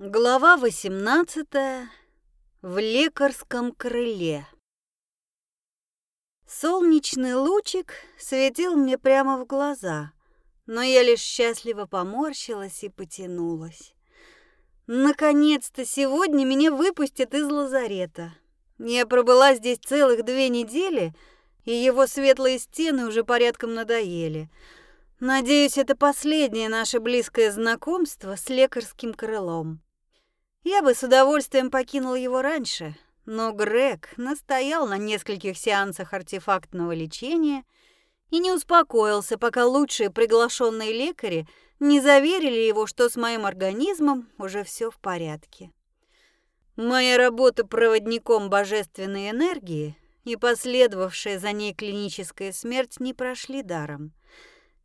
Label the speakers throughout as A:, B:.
A: Глава 18. В лекарском крыле. Солнечный лучик светил мне прямо в глаза, но я лишь счастливо поморщилась и потянулась. Наконец-то сегодня меня выпустят из лазарета. Я пробыла здесь целых две недели, и его светлые стены уже порядком надоели. Надеюсь, это последнее наше близкое знакомство с лекарским крылом. Я бы с удовольствием покинул его раньше, но Грег настоял на нескольких сеансах артефактного лечения и не успокоился, пока лучшие приглашенные лекари не заверили его, что с моим организмом уже все в порядке. Моя работа проводником божественной энергии и последовавшая за ней клиническая смерть не прошли даром.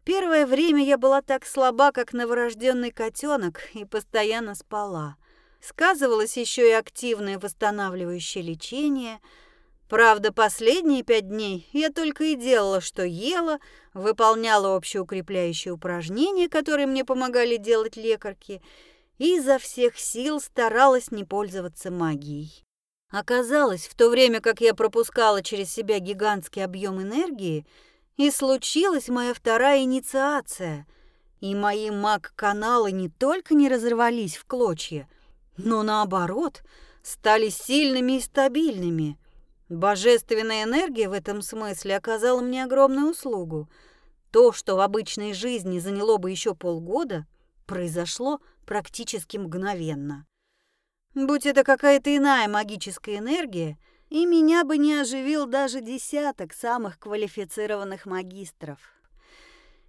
A: Первое время я была так слаба, как новорожденный котенок, и постоянно спала – Сказывалось еще и активное восстанавливающее лечение. Правда, последние пять дней я только и делала, что ела, выполняла общеукрепляющие упражнения, которые мне помогали делать лекарки, и изо всех сил старалась не пользоваться магией. Оказалось, в то время как я пропускала через себя гигантский объем энергии, и случилась моя вторая инициация, и мои маг-каналы не только не разорвались в клочья, но наоборот, стали сильными и стабильными. Божественная энергия в этом смысле оказала мне огромную услугу. То, что в обычной жизни заняло бы еще полгода, произошло практически мгновенно. Будь это какая-то иная магическая энергия, и меня бы не оживил даже десяток самых квалифицированных магистров.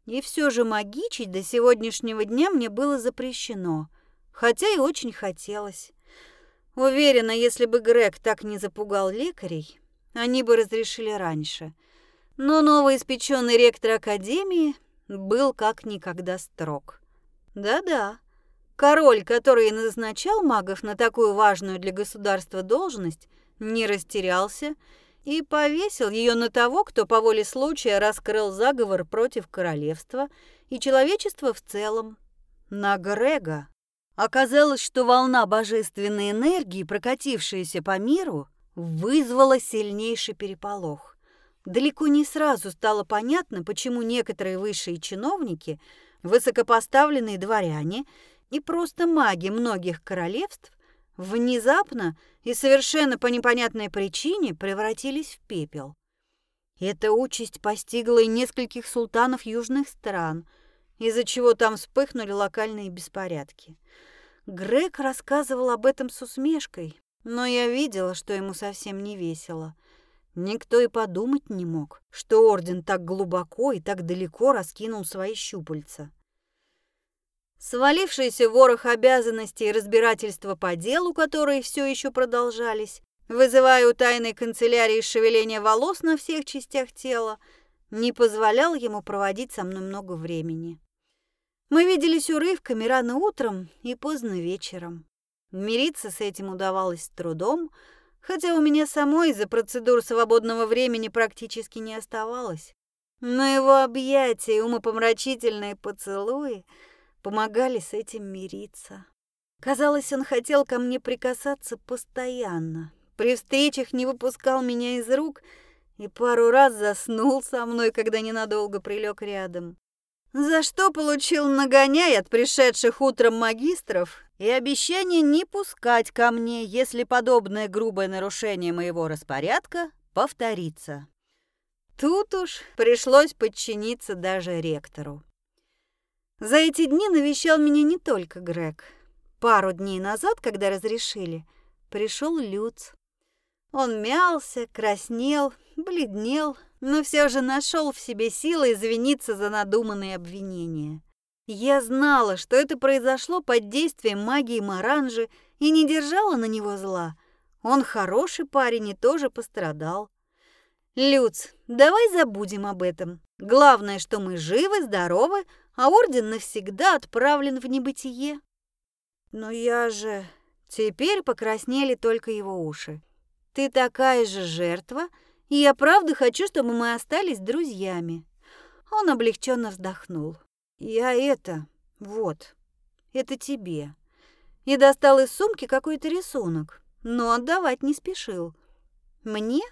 A: И все же магичить до сегодняшнего дня мне было запрещено – хотя и очень хотелось. Уверена, если бы Грег так не запугал лекарей, они бы разрешили раньше. Но новоиспеченный ректор Академии был как никогда строг. Да-да, король, который назначал магов на такую важную для государства должность, не растерялся и повесил ее на того, кто по воле случая раскрыл заговор против королевства и человечества в целом, на Грега. Оказалось, что волна божественной энергии, прокатившаяся по миру, вызвала сильнейший переполох. Далеко не сразу стало понятно, почему некоторые высшие чиновники, высокопоставленные дворяне и просто маги многих королевств внезапно и совершенно по непонятной причине превратились в пепел. Эта участь постигла и нескольких султанов южных стран, из-за чего там вспыхнули локальные беспорядки – Грег рассказывал об этом с усмешкой, но я видела, что ему совсем не весело. Никто и подумать не мог, что орден так глубоко и так далеко раскинул свои щупальца. Свалившийся ворох обязанностей и разбирательства по делу, которые все еще продолжались, вызывая у тайной канцелярии шевеление волос на всех частях тела, не позволял ему проводить со мной много времени. Мы виделись урывками рано утром и поздно вечером. Мириться с этим удавалось трудом, хотя у меня самой из-за процедур свободного времени практически не оставалось. Но его объятия и умопомрачительные поцелуи помогали с этим мириться. Казалось, он хотел ко мне прикасаться постоянно. При встречах не выпускал меня из рук и пару раз заснул со мной, когда ненадолго прилег рядом за что получил нагоняй от пришедших утром магистров и обещание не пускать ко мне, если подобное грубое нарушение моего распорядка повторится. Тут уж пришлось подчиниться даже ректору. За эти дни навещал меня не только Грег. Пару дней назад, когда разрешили, пришел Люц. Он мялся, краснел, бледнел, но все же нашел в себе силы извиниться за надуманные обвинения. Я знала, что это произошло под действием магии Маранжи и не держала на него зла. Он хороший парень и тоже пострадал. Люц, давай забудем об этом. Главное, что мы живы, здоровы, а орден навсегда отправлен в небытие. Но я же... Теперь покраснели только его уши. Ты такая же жертва, я правда хочу, чтобы мы остались друзьями. Он облегченно вздохнул. Я это, вот, это тебе. и достал из сумки какой-то рисунок, но отдавать не спешил. «Мне?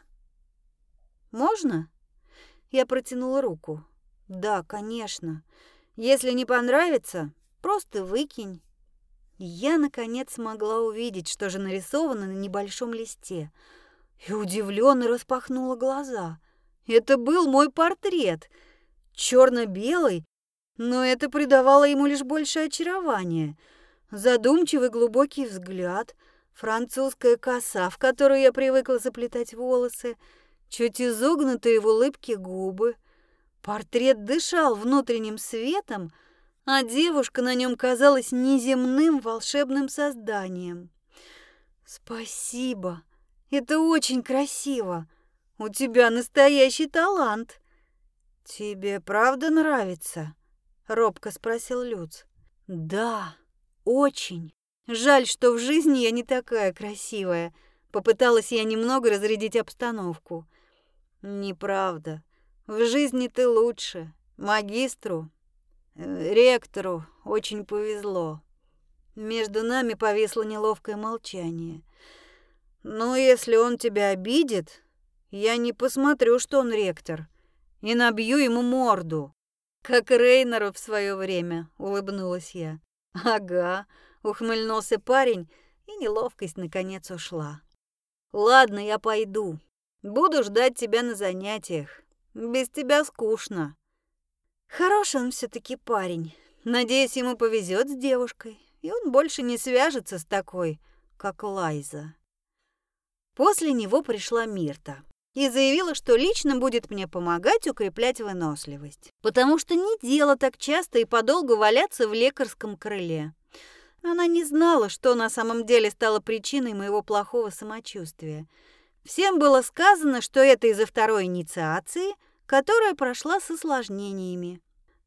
A: Можно?» Я протянула руку. «Да, конечно. Если не понравится, просто выкинь». Я, наконец, смогла увидеть, что же нарисовано на небольшом листе, и удивленно распахнула глаза. Это был мой портрет, черно-белый, но это придавало ему лишь большее очарование. Задумчивый глубокий взгляд, французская коса, в которую я привыкла заплетать волосы, чуть изогнутые в улыбке губы. Портрет дышал внутренним светом, а девушка на нем казалась неземным волшебным созданием. «Спасибо, это очень красиво. У тебя настоящий талант». «Тебе правда нравится?» — робко спросил Люц. «Да, очень. Жаль, что в жизни я не такая красивая». Попыталась я немного разрядить обстановку. «Неправда. В жизни ты лучше. Магистру Э, ректору очень повезло. Между нами повисло неловкое молчание. Но если он тебя обидит, я не посмотрю, что он ректор, и набью ему морду. Как Рейнеру в свое время, улыбнулась я. Ага, ухмыльнулся парень, и неловкость наконец ушла. Ладно, я пойду. Буду ждать тебя на занятиях. Без тебя скучно. Хороший он все-таки парень. Надеюсь, ему повезет с девушкой, и он больше не свяжется с такой, как Лайза. После него пришла Мирта и заявила, что лично будет мне помогать укреплять выносливость, потому что не дело так часто и подолгу валяться в лекарском крыле. Она не знала, что на самом деле стало причиной моего плохого самочувствия. Всем было сказано, что это из-за второй инициации – которая прошла с осложнениями.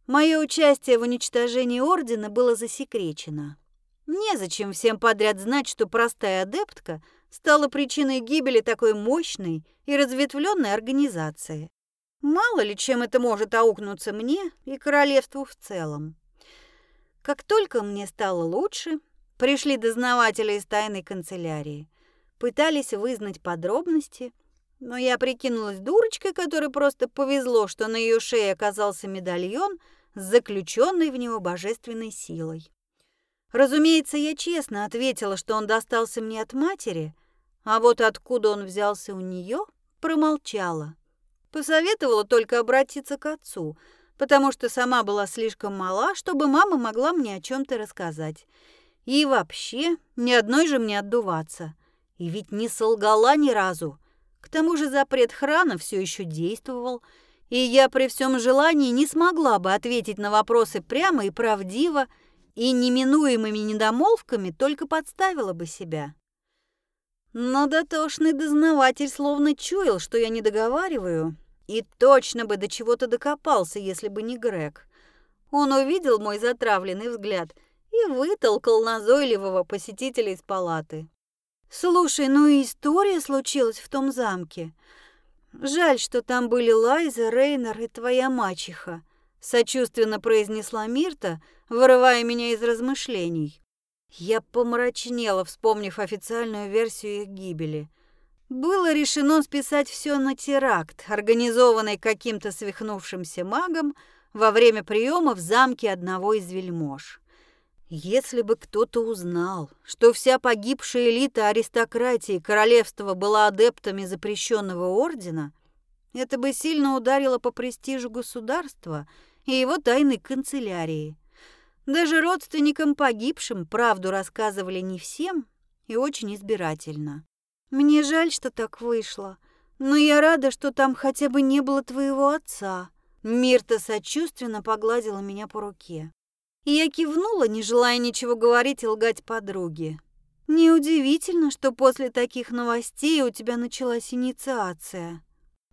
A: Мое участие в уничтожении Ордена было засекречено. Незачем всем подряд знать, что простая адептка стала причиной гибели такой мощной и разветвленной организации. Мало ли чем это может аукнуться мне и королевству в целом. Как только мне стало лучше, пришли дознаватели из тайной канцелярии, пытались вызнать подробности но я прикинулась дурочкой, которой просто повезло, что на ее шее оказался медальон с заключенной в него божественной силой. Разумеется, я честно ответила, что он достался мне от матери, а вот откуда он взялся у нее, промолчала. Посоветовала только обратиться к отцу, потому что сама была слишком мала, чтобы мама могла мне о чем-то рассказать. И вообще, ни одной же мне отдуваться. И ведь не солгала ни разу. К тому же запрет храна все еще действовал, и я при всем желании не смогла бы ответить на вопросы прямо и правдиво, и неминуемыми недомолвками только подставила бы себя. Но дотошный дознаватель словно чуял, что я не договариваю, и точно бы до чего-то докопался, если бы не Грег. Он увидел мой затравленный взгляд и вытолкал назойливого посетителя из палаты. Слушай, ну и история случилась в том замке. Жаль, что там были Лайза, Рейнер и твоя мачеха, сочувственно произнесла Мирта, вырывая меня из размышлений. Я помрачнела, вспомнив официальную версию их гибели. Было решено списать все на теракт, организованный каким-то свихнувшимся магом во время приема в замке одного из вельмож. Если бы кто-то узнал, что вся погибшая элита аристократии королевства была адептами запрещенного ордена, это бы сильно ударило по престижу государства и его тайной канцелярии. Даже родственникам погибшим правду рассказывали не всем и очень избирательно. Мне жаль, что так вышло, но я рада, что там хотя бы не было твоего отца. Мирта сочувственно погладила меня по руке. Я кивнула, не желая ничего говорить и лгать подруге. Неудивительно, что после таких новостей у тебя началась инициация.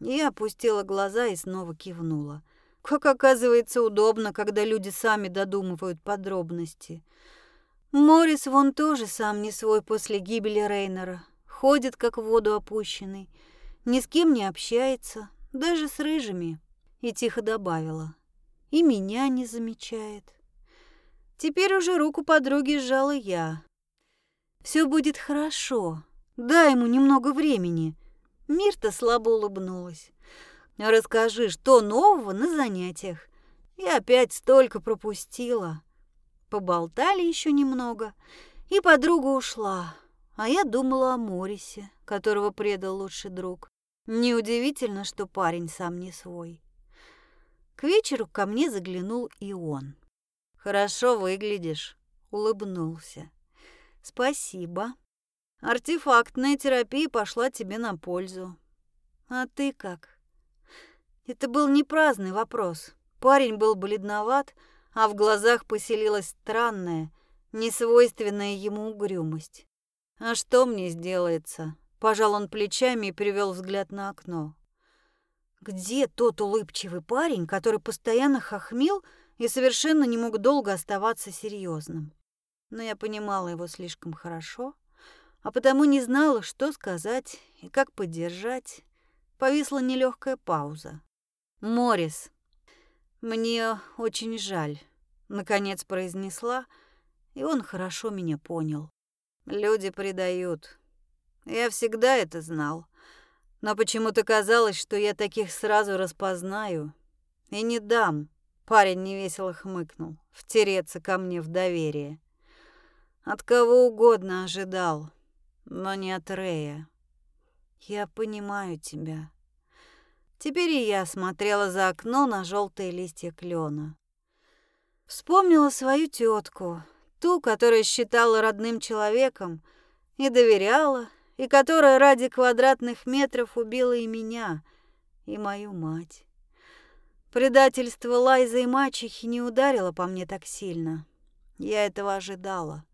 A: Я опустила глаза и снова кивнула. Как оказывается удобно, когда люди сами додумывают подробности. Морис вон тоже сам не свой после гибели Рейнера. Ходит, как в воду опущенный. Ни с кем не общается, даже с рыжими. И тихо добавила. И меня не замечает. Теперь уже руку подруги сжала я. Все будет хорошо. Дай ему немного времени». Мирта слабо улыбнулась. «Расскажи, что нового на занятиях? Я опять столько пропустила». Поболтали еще немного, и подруга ушла. А я думала о Морисе, которого предал лучший друг. Неудивительно, что парень сам не свой. К вечеру ко мне заглянул и он. «Хорошо выглядишь», — улыбнулся. «Спасибо. Артефактная терапия пошла тебе на пользу. А ты как?» Это был не праздный вопрос. Парень был бледноват, а в глазах поселилась странная, несвойственная ему угрюмость. «А что мне сделается?» Пожал он плечами и перевел взгляд на окно. Где тот улыбчивый парень, который постоянно хохмил и совершенно не мог долго оставаться серьезным? Но я понимала его слишком хорошо, а потому не знала, что сказать и как поддержать. Повисла нелегкая пауза. «Морис, мне очень жаль», — наконец произнесла, и он хорошо меня понял. Люди предают. Я всегда это знал. Но почему-то казалось, что я таких сразу распознаю. И не дам, парень невесело хмыкнул, втереться ко мне в доверие. От кого угодно ожидал, но не от Рея. Я понимаю тебя. Теперь и я смотрела за окно на желтые листья клена. Вспомнила свою тетку, ту, которая считала родным человеком и доверяла, и которая ради квадратных метров убила и меня, и мою мать. Предательство Лайза и мачехи не ударило по мне так сильно. Я этого ожидала.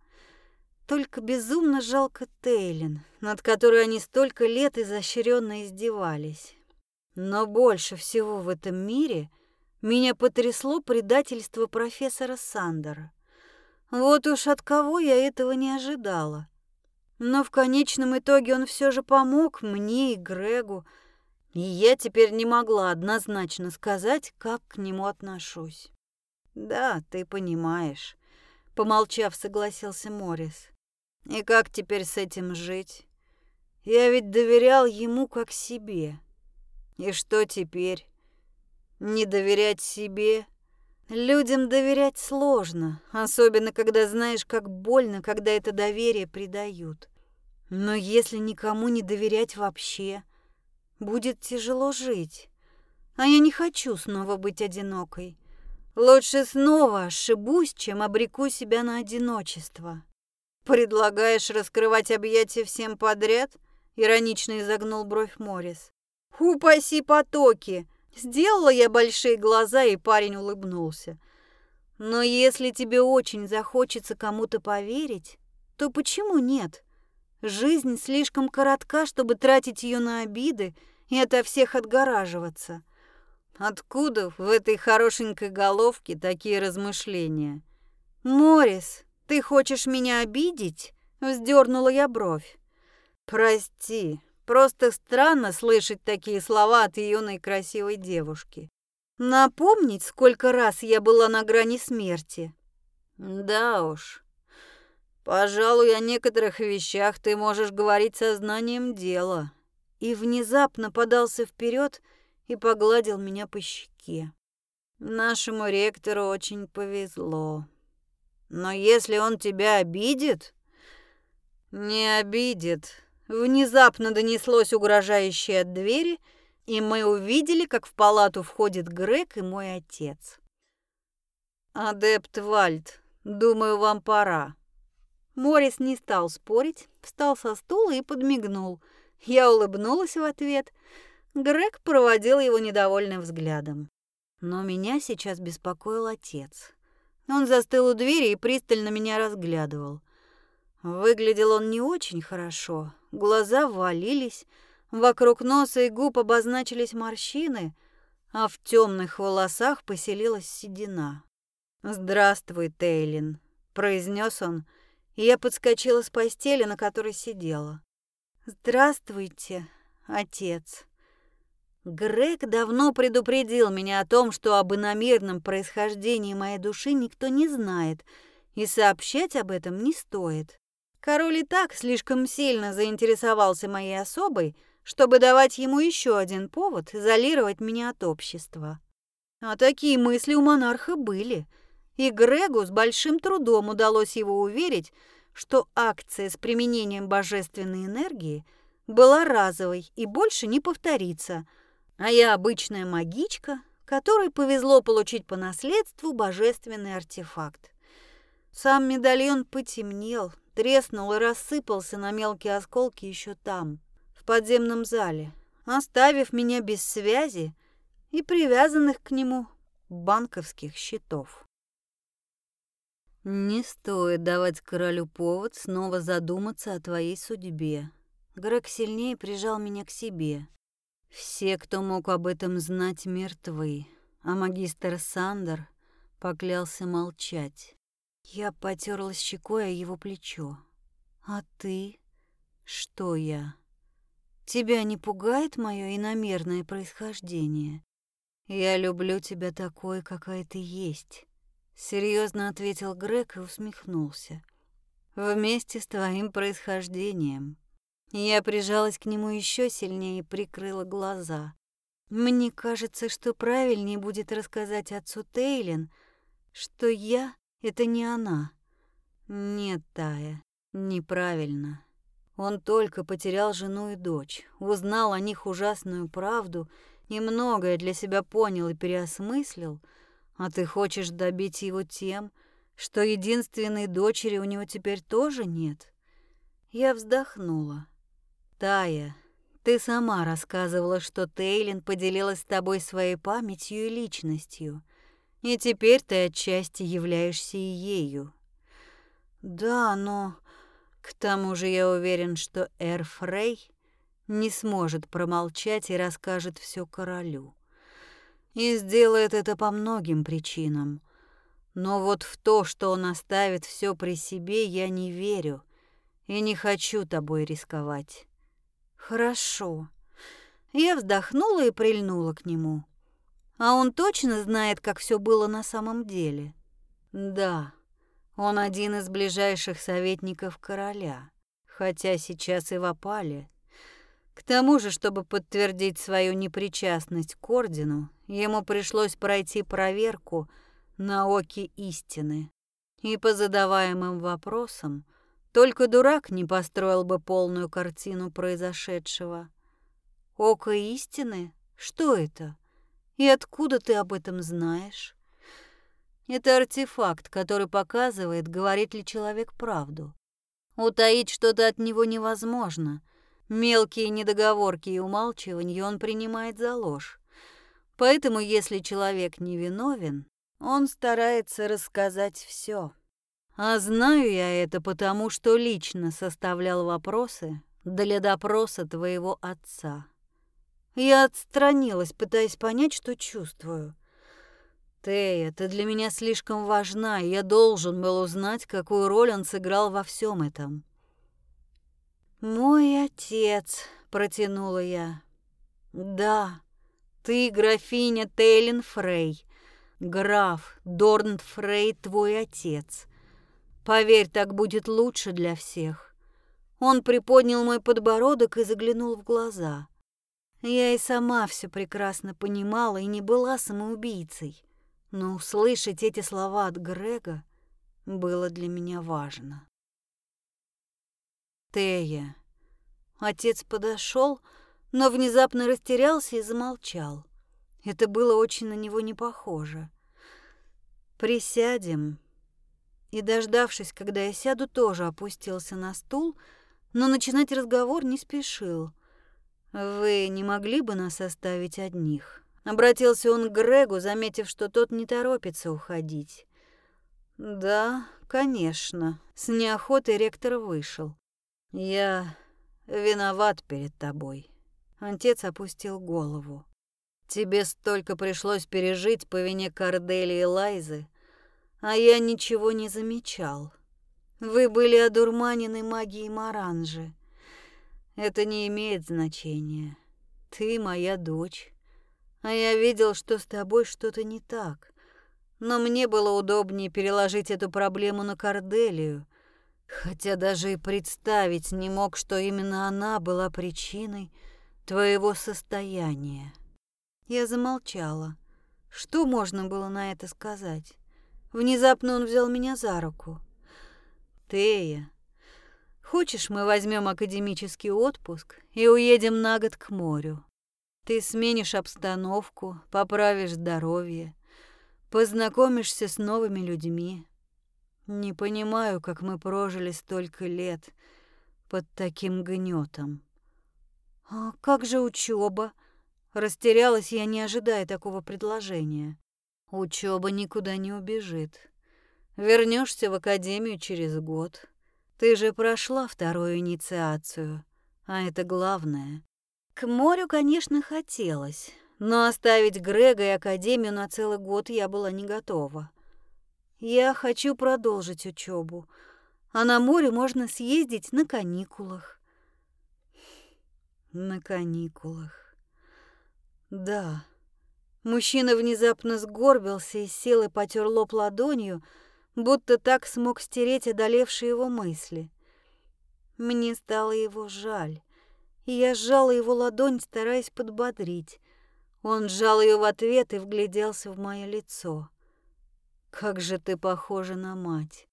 A: Только безумно жалко Тейлин, над которой они столько лет изощренно издевались. Но больше всего в этом мире меня потрясло предательство профессора Сандера. Вот уж от кого я этого не ожидала. Но в конечном итоге он все же помог мне и Грегу, и я теперь не могла однозначно сказать, как к нему отношусь. «Да, ты понимаешь», — помолчав, согласился Морис. «И как теперь с этим жить? Я ведь доверял ему как себе. И что теперь? Не доверять себе?» Людям доверять сложно, особенно когда знаешь, как больно, когда это доверие предают. Но если никому не доверять вообще, будет тяжело жить. А я не хочу снова быть одинокой. Лучше снова ошибусь, чем обреку себя на одиночество. Предлагаешь раскрывать объятия всем подряд? Иронично изогнул бровь Морис. Упаси потоки! Сделала я большие глаза, и парень улыбнулся. Но если тебе очень захочется кому-то поверить, то почему нет? Жизнь слишком коротка, чтобы тратить ее на обиды и ото всех отгораживаться. Откуда в этой хорошенькой головке такие размышления? Морис, ты хочешь меня обидеть? Вздернула я бровь. Прости, Просто странно слышать такие слова от юной красивой девушки. Напомнить, сколько раз я была на грани смерти. Да уж. Пожалуй, о некоторых вещах ты можешь говорить сознанием дела. И внезапно подался вперед и погладил меня по щеке. Нашему ректору очень повезло. Но если он тебя обидит... Не обидит, Внезапно донеслось угрожающее от двери, и мы увидели, как в палату входит Грег и мой отец. «Адепт Вальд, думаю, вам пора». Морис не стал спорить, встал со стула и подмигнул. Я улыбнулась в ответ. Грег проводил его недовольным взглядом. Но меня сейчас беспокоил отец. Он застыл у двери и пристально меня разглядывал. Выглядел он не очень хорошо, глаза ввалились, вокруг носа и губ обозначились морщины, а в темных волосах поселилась седина. «Здравствуй, Тейлин», — произнес он, и я подскочила с постели, на которой сидела. «Здравствуйте, отец». Грег давно предупредил меня о том, что об иномерном происхождении моей души никто не знает, и сообщать об этом не стоит. Король и так слишком сильно заинтересовался моей особой, чтобы давать ему еще один повод изолировать меня от общества. А такие мысли у монарха были, и Грегу с большим трудом удалось его уверить, что акция с применением божественной энергии была разовой и больше не повторится, а я обычная магичка, которой повезло получить по наследству божественный артефакт. Сам медальон потемнел, треснул и рассыпался на мелкие осколки еще там, в подземном зале, оставив меня без связи и привязанных к нему банковских счетов. Не стоит давать королю повод снова задуматься о твоей судьбе. Грег сильнее прижал меня к себе. Все, кто мог об этом знать, мертвы, а магистр Сандер поклялся молчать. Я потерлась щекой о его плечо. «А ты? Что я? Тебя не пугает мое иномерное происхождение? Я люблю тебя такой, какая ты есть», — серьезно ответил Грег и усмехнулся. «Вместе с твоим происхождением». Я прижалась к нему еще сильнее и прикрыла глаза. Мне кажется, что правильнее будет рассказать отцу Тейлин, что я это не она. Нет, Тая, неправильно. Он только потерял жену и дочь, узнал о них ужасную правду и многое для себя понял и переосмыслил, а ты хочешь добить его тем, что единственной дочери у него теперь тоже нет. Я вздохнула. Тая, ты сама рассказывала, что Тейлин поделилась с тобой своей памятью и личностью — и теперь ты отчасти являешься и ею. Да, но... К тому же я уверен, что Эр Фрей не сможет промолчать и расскажет все королю. И сделает это по многим причинам. Но вот в то, что он оставит все при себе, я не верю и не хочу тобой рисковать. Хорошо. Я вздохнула и прильнула к нему. А он точно знает, как все было на самом деле? Да, он один из ближайших советников короля, хотя сейчас и в опале. К тому же, чтобы подтвердить свою непричастность к ордену, ему пришлось пройти проверку на оке истины. И по задаваемым вопросам только дурак не построил бы полную картину произошедшего. Око истины? Что это? И откуда ты об этом знаешь? Это артефакт, который показывает, говорит ли человек правду. Утаить что-то от него невозможно. Мелкие недоговорки и умалчивания он принимает за ложь. Поэтому, если человек невиновен, он старается рассказать все. А знаю я это потому, что лично составлял вопросы для допроса твоего отца. Я отстранилась, пытаясь понять, что чувствую. Тея, ты для меня слишком важна, и я должен был узнать, какую роль он сыграл во всем этом. Мой отец, протянула я. Да, ты графиня Тейлин Фрей. Граф Дорн Фрей твой отец. Поверь, так будет лучше для всех. Он приподнял мой подбородок и заглянул в глаза. Я и сама все прекрасно понимала и не была самоубийцей, но услышать эти слова от Грега было для меня важно. Тея. Отец подошел, но внезапно растерялся и замолчал. Это было очень на него не похоже. Присядем. И, дождавшись, когда я сяду, тоже опустился на стул, но начинать разговор не спешил — «Вы не могли бы нас оставить одних?» Обратился он к Грегу, заметив, что тот не торопится уходить. «Да, конечно». С неохотой ректор вышел. «Я виноват перед тобой». Отец опустил голову. «Тебе столько пришлось пережить по вине Кардели и Лайзы, а я ничего не замечал. Вы были одурманены магией Маранжи. Это не имеет значения. Ты моя дочь. А я видел, что с тобой что-то не так. Но мне было удобнее переложить эту проблему на Корделию. Хотя даже и представить не мог, что именно она была причиной твоего состояния. Я замолчала. Что можно было на это сказать? Внезапно он взял меня за руку. «Тея, хочешь, мы возьмем академический отпуск и уедем на год к морю? Ты сменишь обстановку, поправишь здоровье, познакомишься с новыми людьми. Не понимаю, как мы прожили столько лет под таким гнетом. А как же учеба? Растерялась я, не ожидая такого предложения. Учеба никуда не убежит. Вернешься в академию через год. Ты же прошла вторую инициацию, а это главное. К морю, конечно, хотелось, но оставить Грега и Академию на целый год я была не готова. Я хочу продолжить учебу, а на море можно съездить на каникулах. На каникулах. Да. Мужчина внезапно сгорбился и сел и потер лоб ладонью, будто так смог стереть одолевшие его мысли. Мне стало его жаль и я сжала его ладонь, стараясь подбодрить. Он сжал ее в ответ и вгляделся в мое лицо. «Как же ты похожа на мать!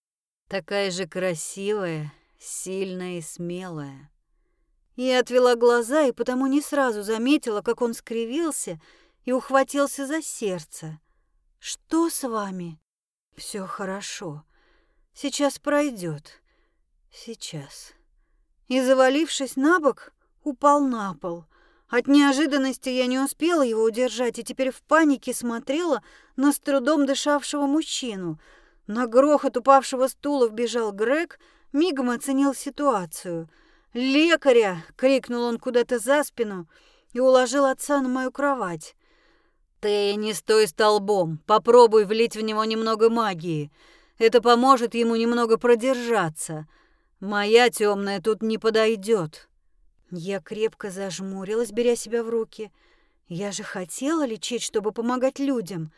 A: Такая же красивая, сильная и смелая!» Я отвела глаза и потому не сразу заметила, как он скривился и ухватился за сердце. «Что с вами?» «Все хорошо. Сейчас пройдет. Сейчас». И, завалившись на бок, упал на пол. От неожиданности я не успела его удержать и теперь в панике смотрела на с трудом дышавшего мужчину. На грохот упавшего стула вбежал Грег, мигом оценил ситуацию. «Лекаря!» — крикнул он куда-то за спину и уложил отца на мою кровать. «Ты не стой столбом, попробуй влить в него немного магии. Это поможет ему немного продержаться. Моя темная тут не подойдет. Я крепко зажмурилась, беря себя в руки. Я же хотела лечить, чтобы помогать людям.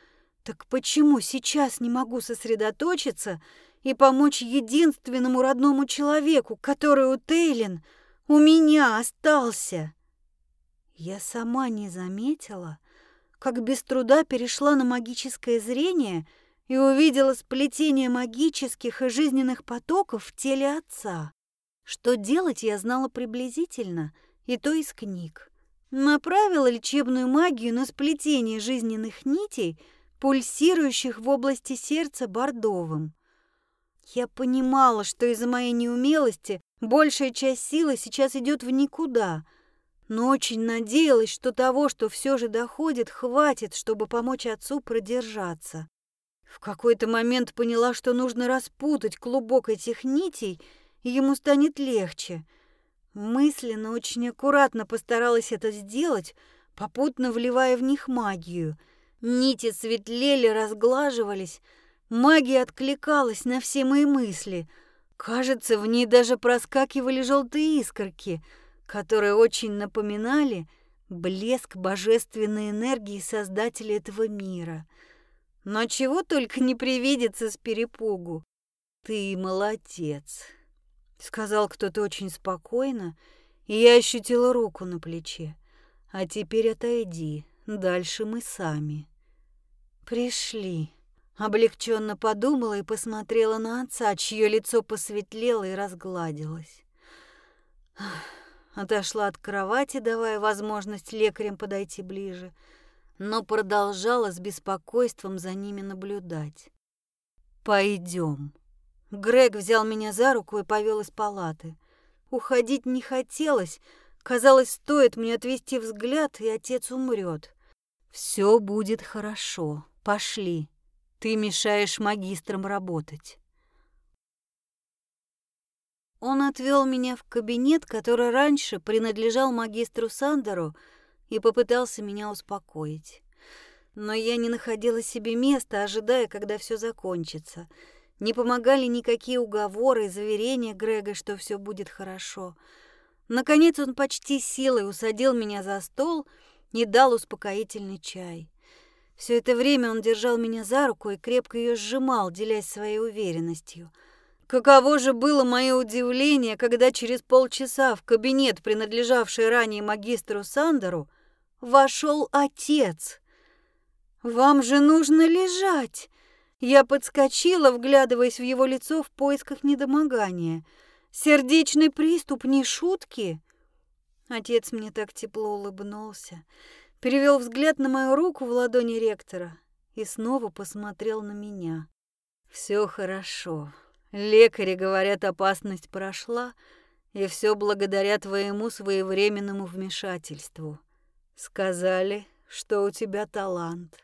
A: Так почему сейчас не могу сосредоточиться и помочь единственному родному человеку, который у Тейлин у меня остался? Я сама не заметила, как без труда перешла на магическое зрение и увидела сплетение магических и жизненных потоков в теле отца. Что делать, я знала приблизительно, и то из книг. Направила лечебную магию на сплетение жизненных нитей, пульсирующих в области сердца бордовым. Я понимала, что из-за моей неумелости большая часть силы сейчас идет в никуда, но очень надеялась, что того, что все же доходит, хватит, чтобы помочь отцу продержаться. В какой-то момент поняла, что нужно распутать клубок этих нитей — и ему станет легче. Мысленно очень аккуратно постаралась это сделать, попутно вливая в них магию. Нити светлели, разглаживались, магия откликалась на все мои мысли. Кажется, в ней даже проскакивали желтые искорки, которые очень напоминали блеск божественной энергии создателя этого мира. Но чего только не привидится с перепугу. Ты молодец сказал кто-то очень спокойно, и я ощутила руку на плече. А теперь отойди, дальше мы сами. Пришли. Облегченно подумала и посмотрела на отца, чье лицо посветлело и разгладилось. Отошла от кровати, давая возможность лекарям подойти ближе, но продолжала с беспокойством за ними наблюдать. «Пойдем». Грег взял меня за руку и повел из палаты. Уходить не хотелось. Казалось, стоит мне отвести взгляд, и отец умрет. Все будет хорошо. Пошли. Ты мешаешь магистрам работать. Он отвел меня в кабинет, который раньше принадлежал магистру Сандеру, и попытался меня успокоить. Но я не находила себе места, ожидая, когда все закончится — не помогали никакие уговоры и заверения Грега, что все будет хорошо. Наконец он почти силой усадил меня за стол и дал успокоительный чай. Все это время он держал меня за руку и крепко ее сжимал, делясь своей уверенностью. Каково же было мое удивление, когда через полчаса в кабинет, принадлежавший ранее магистру Сандеру, вошел отец. «Вам же нужно лежать!» Я подскочила, вглядываясь в его лицо в поисках недомогания. «Сердечный приступ, не шутки!» Отец мне так тепло улыбнулся, перевел взгляд на мою руку в ладони ректора и снова посмотрел на меня. «Все хорошо. Лекари говорят, опасность прошла, и все благодаря твоему своевременному вмешательству. Сказали, что у тебя талант».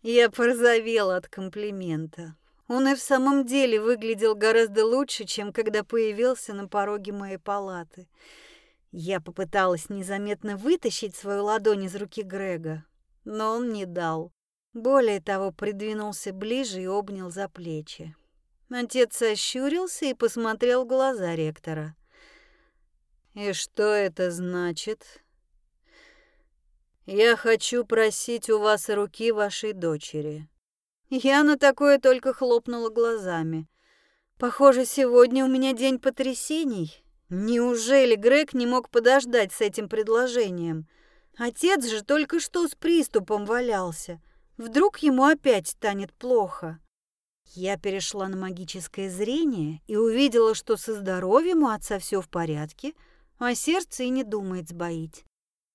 A: Я порозовела от комплимента. Он и в самом деле выглядел гораздо лучше, чем когда появился на пороге моей палаты. Я попыталась незаметно вытащить свою ладонь из руки Грега, но он не дал. Более того, придвинулся ближе и обнял за плечи. Отец ощурился и посмотрел в глаза ректора. «И что это значит?» Я хочу просить у вас руки вашей дочери. Я на такое только хлопнула глазами. Похоже, сегодня у меня день потрясений. Неужели Грег не мог подождать с этим предложением? Отец же только что с приступом валялся. Вдруг ему опять станет плохо. Я перешла на магическое зрение и увидела, что со здоровьем у отца все в порядке, а сердце и не думает сбоить.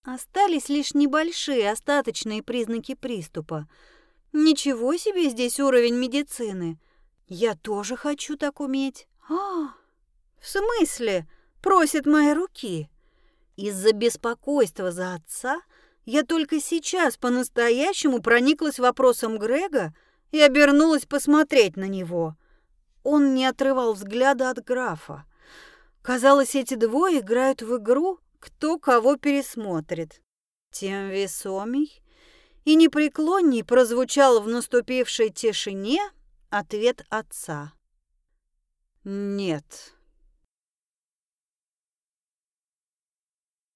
A: Остались лишь небольшие остаточные признаки приступа. Ничего себе здесь уровень медицины. Я тоже хочу так уметь. А, в смысле? Просит мои руки. Из-за беспокойства за отца я только сейчас по-настоящему прониклась вопросом Грега и обернулась посмотреть на него. Он не отрывал взгляда от графа. Казалось, эти двое играют в игру, кто кого пересмотрит. Тем весомей и непреклонней прозвучал в наступившей тишине ответ отца. «Нет».